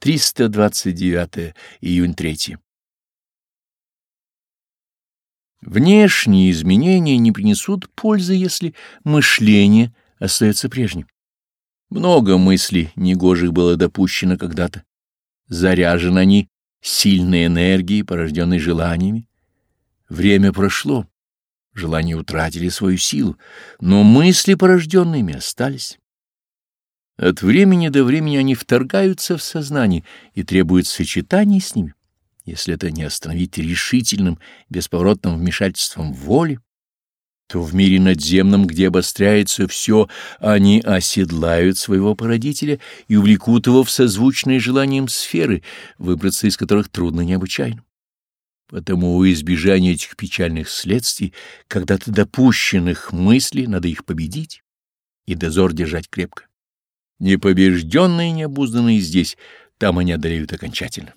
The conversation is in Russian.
329 июнь 3. Внешние изменения не принесут пользы, если мышление остается прежним. Много мыслей негожих было допущено когда-то. Заряжены они сильной энергией, порожденной желаниями. Время прошло, желания утратили свою силу, но мысли, порожденными, остались. От времени до времени они вторгаются в сознание и требуют сочетаний с ними. Если это не остановить решительным, бесповоротным вмешательством воли, то в мире надземном, где обостряется все, они оседлают своего породителя и увлекут его в созвучные желаниям сферы, выбраться из которых трудно необычайно. Потому у избежания этих печальных следствий, когда-то допущенных мыслей, надо их победить и дозор держать крепко. Непобежденные и необузданные здесь, там они одолеют окончательно.